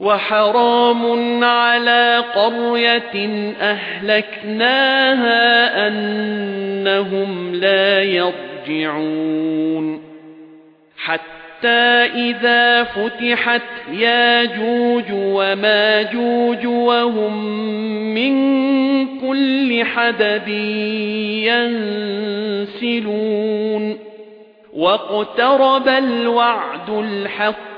وحرام على قرية أهلكناها أنهم لا يرجعون. حتى إذا فتحت ياجوج وماجوج وهم من كل حدب ينسلون. واقترب الوعد الحق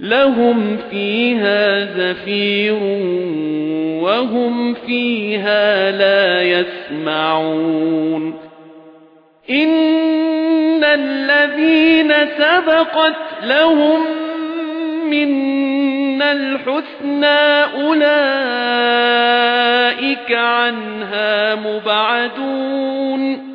لهم فيها زفير وهم فيها لا يسمعون. إن الذين سبقت لهم من الحسنى أولئك عنها مبعدون.